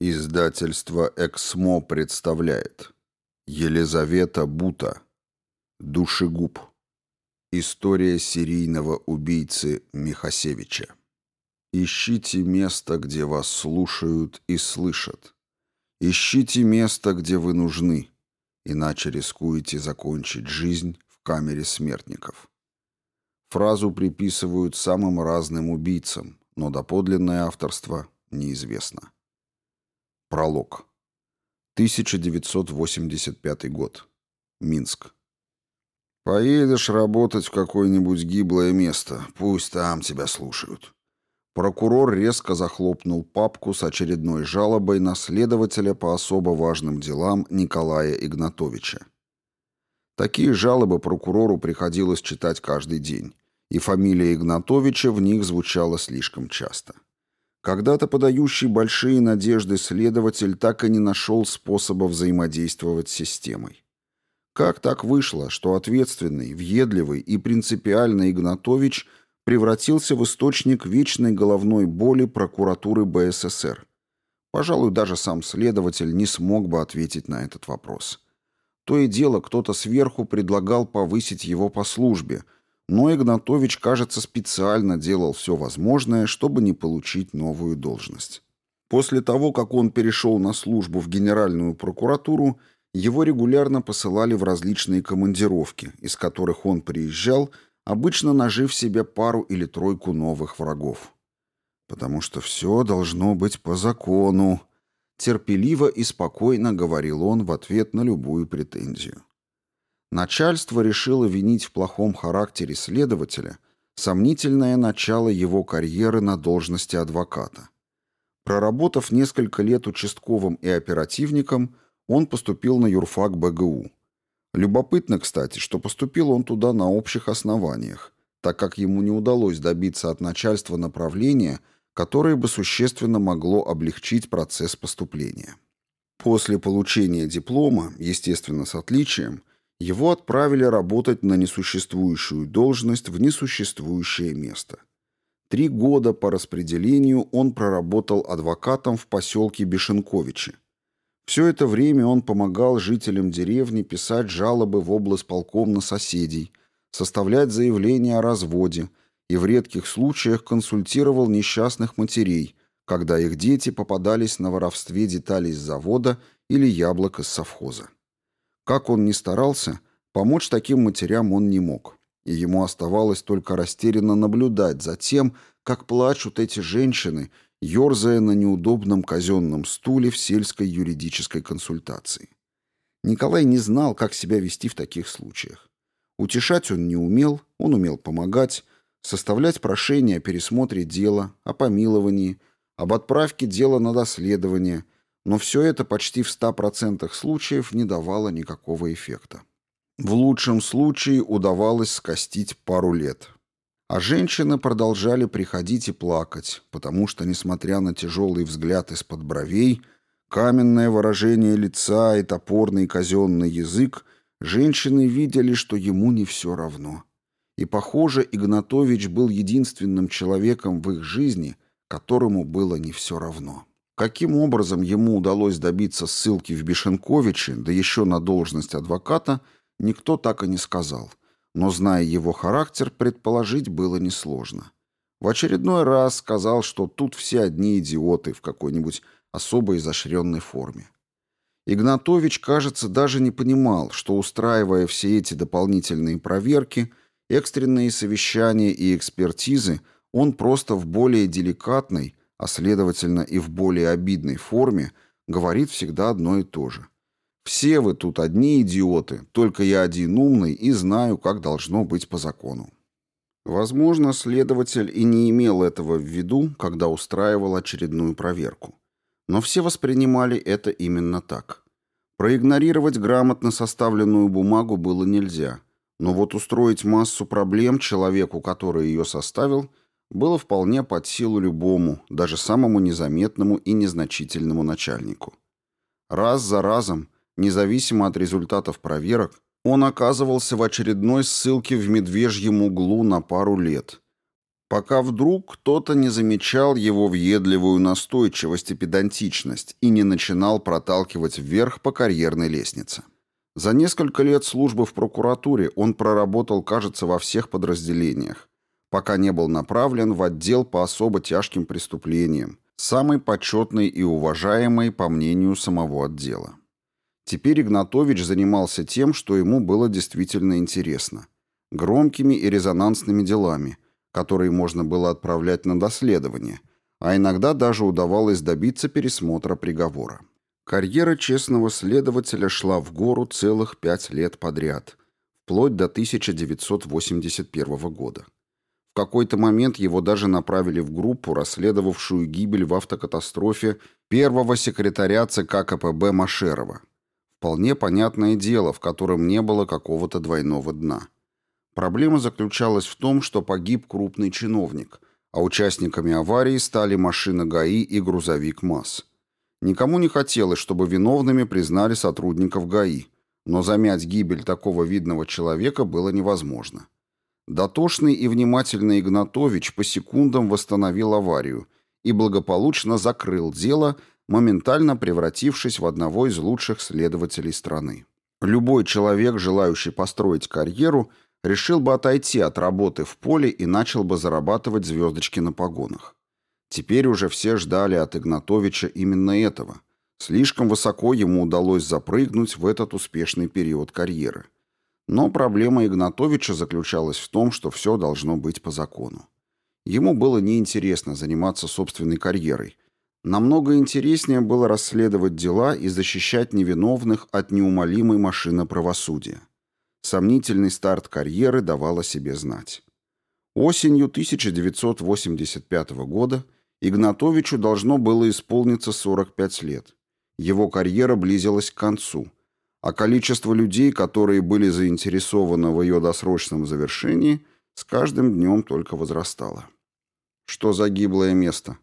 Издательство «Эксмо» представляет Елизавета Бута Душегуб История серийного убийцы Михасевича Ищите место, где вас слушают и слышат. Ищите место, где вы нужны, иначе рискуете закончить жизнь в камере смертников. Фразу приписывают самым разным убийцам, но доподлинное авторство неизвестно. Пролог. 1985 год. Минск. Поедешь работать в какое-нибудь гиблое место, пусть там тебя слушают. Прокурор резко захлопнул папку с очередной жалобой на следователя по особо важным делам Николая Игнатовича. Такие жалобы прокурору приходилось читать каждый день, и фамилия Игнатовича в них звучала слишком часто. Когда-то подающий большие надежды следователь так и не нашел способа взаимодействовать с системой. Как так вышло, что ответственный, въедливый и принципиальный Игнатович превратился в источник вечной головной боли прокуратуры БССР? Пожалуй, даже сам следователь не смог бы ответить на этот вопрос. То и дело, кто-то сверху предлагал повысить его по службе – но Игнатович, кажется, специально делал все возможное, чтобы не получить новую должность. После того, как он перешел на службу в Генеральную прокуратуру, его регулярно посылали в различные командировки, из которых он приезжал, обычно нажив себе пару или тройку новых врагов. «Потому что все должно быть по закону», — терпеливо и спокойно говорил он в ответ на любую претензию. Начальство решило винить в плохом характере следователя сомнительное начало его карьеры на должности адвоката. Проработав несколько лет участковым и оперативником, он поступил на юрфак БГУ. Любопытно, кстати, что поступил он туда на общих основаниях, так как ему не удалось добиться от начальства направления, которое бы существенно могло облегчить процесс поступления. После получения диплома, естественно, с отличием, его отправили работать на несуществующую должность в несуществующее место. Три года по распределению он проработал адвокатом в поселке Бешенковичи. Все это время он помогал жителям деревни писать жалобы в область полком на соседей, составлять заявления о разводе и в редких случаях консультировал несчастных матерей, когда их дети попадались на воровстве деталей с завода или яблок из совхоза. Как он ни старался, помочь таким матерям он не мог, и ему оставалось только растерянно наблюдать за тем, как плачут эти женщины, ерзая на неудобном казенном стуле в сельской юридической консультации. Николай не знал, как себя вести в таких случаях. Утешать он не умел, он умел помогать, составлять прошение о пересмотре дела, о помиловании, об отправке дела на доследование – но все это почти в 100% случаев не давало никакого эффекта. В лучшем случае удавалось скостить пару лет. А женщины продолжали приходить и плакать, потому что, несмотря на тяжелый взгляд из-под бровей, каменное выражение лица и топорный казенный язык, женщины видели, что ему не все равно. И, похоже, Игнатович был единственным человеком в их жизни, которому было не все равно. Каким образом ему удалось добиться ссылки в Бешенковиче, да еще на должность адвоката, никто так и не сказал. Но, зная его характер, предположить было несложно. В очередной раз сказал, что тут все одни идиоты в какой-нибудь особо изощренной форме. Игнатович, кажется, даже не понимал, что, устраивая все эти дополнительные проверки, экстренные совещания и экспертизы, он просто в более деликатной, а следовательно и в более обидной форме, говорит всегда одно и то же. Все вы тут одни идиоты, только я один умный и знаю, как должно быть по закону. Возможно, следователь и не имел этого в виду, когда устраивал очередную проверку. Но все воспринимали это именно так. Проигнорировать грамотно составленную бумагу было нельзя, но вот устроить массу проблем человеку, который ее составил – было вполне под силу любому, даже самому незаметному и незначительному начальнику. Раз за разом, независимо от результатов проверок, он оказывался в очередной ссылке в медвежьем углу на пару лет. пока вдруг кто-то не замечал его въедливую настойчивость и педантичность и не начинал проталкивать вверх по карьерной лестнице. За несколько лет службы в прокуратуре он проработал, кажется, во всех подразделениях, пока не был направлен в отдел по особо тяжким преступлениям, самый почетный и уважаемый по мнению самого отдела. Теперь Игнатович занимался тем, что ему было действительно интересно. Громкими и резонансными делами, которые можно было отправлять на доследование, а иногда даже удавалось добиться пересмотра приговора. Карьера честного следователя шла в гору целых пять лет подряд, вплоть до 1981 года. Какой-то момент его даже направили в группу, расследовавшую гибель в автокатастрофе первого секретаря ЦК КПБ Машерова, Вполне понятное дело, в котором не было какого-то двойного дна. Проблема заключалась в том, что погиб крупный чиновник, а участниками аварии стали машина ГАИ и грузовик МАЗ. Никому не хотелось, чтобы виновными признали сотрудников ГАИ, но замять гибель такого видного человека было невозможно. Дотошный и внимательный Игнатович по секундам восстановил аварию и благополучно закрыл дело, моментально превратившись в одного из лучших следователей страны. Любой человек, желающий построить карьеру, решил бы отойти от работы в поле и начал бы зарабатывать звездочки на погонах. Теперь уже все ждали от Игнатовича именно этого. Слишком высоко ему удалось запрыгнуть в этот успешный период карьеры. Но проблема Игнатовича заключалась в том, что все должно быть по закону. Ему было неинтересно заниматься собственной карьерой – Намного интереснее было расследовать дела и защищать невиновных от неумолимой машины правосудия. Сомнительный старт карьеры давал о себе знать. Осенью 1985 года Игнатовичу должно было исполниться 45 лет. Его карьера близилась к концу, а количество людей, которые были заинтересованы в ее досрочном завершении, с каждым днем только возрастало. Что за гиблое место?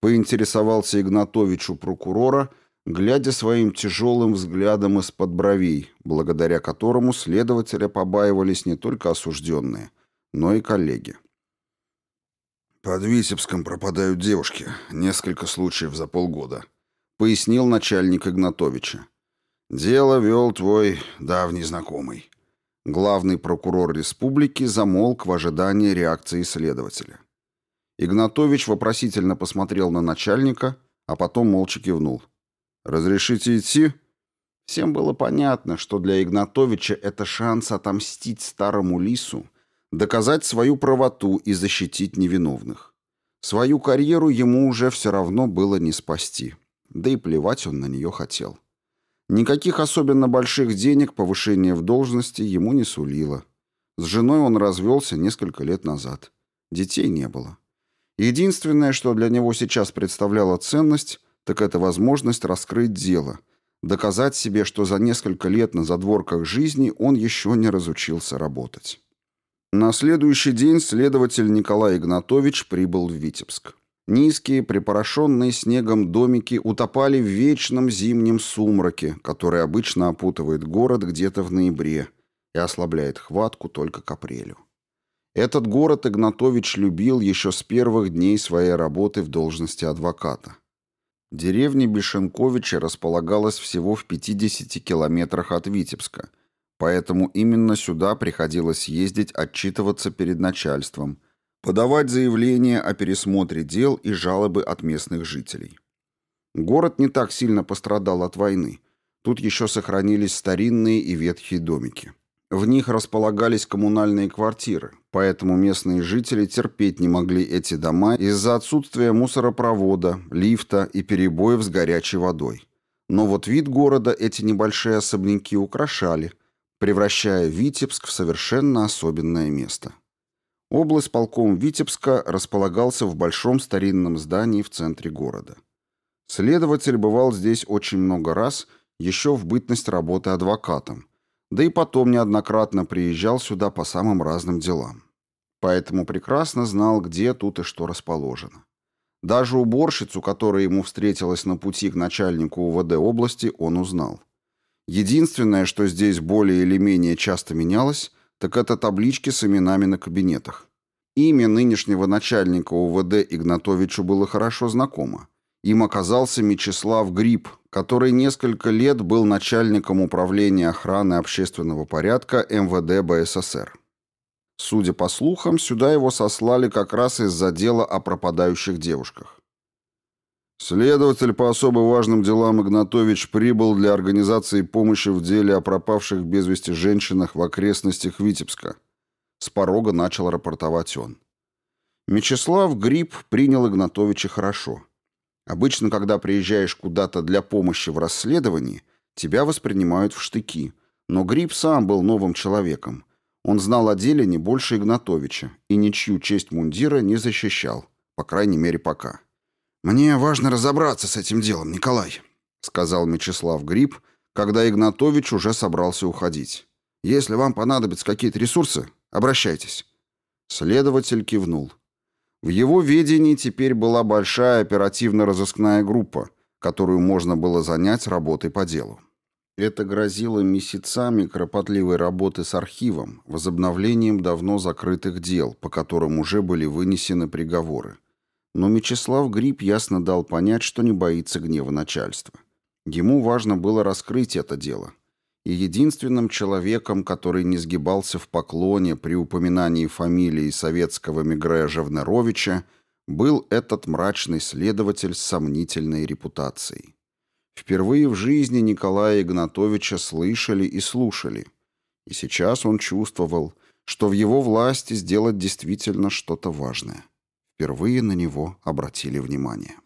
Поинтересовался Игнатович у прокурора, глядя своим тяжелым взглядом из-под бровей, благодаря которому следователя побаивались не только осужденные, но и коллеги. «Под Витебском пропадают девушки. Несколько случаев за полгода», — пояснил начальник Игнатовича. «Дело вел твой давний знакомый». Главный прокурор республики замолк в ожидании реакции следователя. Игнатович вопросительно посмотрел на начальника, а потом молча кивнул. «Разрешите идти?» Всем было понятно, что для Игнатовича это шанс отомстить старому лису, доказать свою правоту и защитить невиновных. Свою карьеру ему уже все равно было не спасти, да и плевать он на нее хотел. Никаких особенно больших денег повышение в должности ему не сулило. С женой он развелся несколько лет назад. Детей не было. Единственное, что для него сейчас представляло ценность, так это возможность раскрыть дело, доказать себе, что за несколько лет на задворках жизни он еще не разучился работать. На следующий день следователь Николай Игнатович прибыл в Витебск. Низкие, припорошенные снегом домики утопали в вечном зимнем сумраке, который обычно опутывает город где-то в ноябре и ослабляет хватку только к апрелю. Этот город Игнатович любил еще с первых дней своей работы в должности адвоката. Деревня Бешенковича располагалась всего в 50 километрах от Витебска, поэтому именно сюда приходилось ездить отчитываться перед начальством, подавать заявления о пересмотре дел и жалобы от местных жителей. Город не так сильно пострадал от войны. Тут еще сохранились старинные и ветхие домики. В них располагались коммунальные квартиры, поэтому местные жители терпеть не могли эти дома из-за отсутствия мусоропровода, лифта и перебоев с горячей водой. Но вот вид города эти небольшие особняки украшали, превращая Витебск в совершенно особенное место. Область полком Витебска располагался в большом старинном здании в центре города. Следователь бывал здесь очень много раз, еще в бытность работы адвокатом, да и потом неоднократно приезжал сюда по самым разным делам. Поэтому прекрасно знал, где тут и что расположено. Даже уборщицу, которая ему встретилась на пути к начальнику УВД области, он узнал. Единственное, что здесь более или менее часто менялось, так это таблички с именами на кабинетах. Имя нынешнего начальника УВД Игнатовичу было хорошо знакомо. Им оказался Мечислав Гриб, который несколько лет был начальником управления охраны общественного порядка МВД БССР. Судя по слухам, сюда его сослали как раз из-за дела о пропадающих девушках. Следователь по особо важным делам Игнатович прибыл для организации помощи в деле о пропавших без вести женщинах в окрестностях Витебска. С порога начал рапортовать он. Мечислав Гриб принял Игнатовича хорошо. Обычно, когда приезжаешь куда-то для помощи в расследовании, тебя воспринимают в штыки. Но Гриб сам был новым человеком. Он знал о деле не больше Игнатовича и ничью честь мундира не защищал, по крайней мере, пока. «Мне важно разобраться с этим делом, Николай», — сказал Мечислав Гриб, когда Игнатович уже собрался уходить. «Если вам понадобятся какие-то ресурсы, обращайтесь». Следователь кивнул. В его ведении теперь была большая оперативно-розыскная группа, которую можно было занять работой по делу. Это грозило месяцами кропотливой работы с архивом, возобновлением давно закрытых дел, по которым уже были вынесены приговоры. Но Мечислав Гриб ясно дал понять, что не боится гнева начальства. Ему важно было раскрыть это дело – и единственным человеком, который не сгибался в поклоне при упоминании фамилии советского Мигрея Жевнеровича, был этот мрачный следователь с сомнительной репутацией. Впервые в жизни Николая Игнатовича слышали и слушали, и сейчас он чувствовал, что в его власти сделать действительно что-то важное. Впервые на него обратили внимание.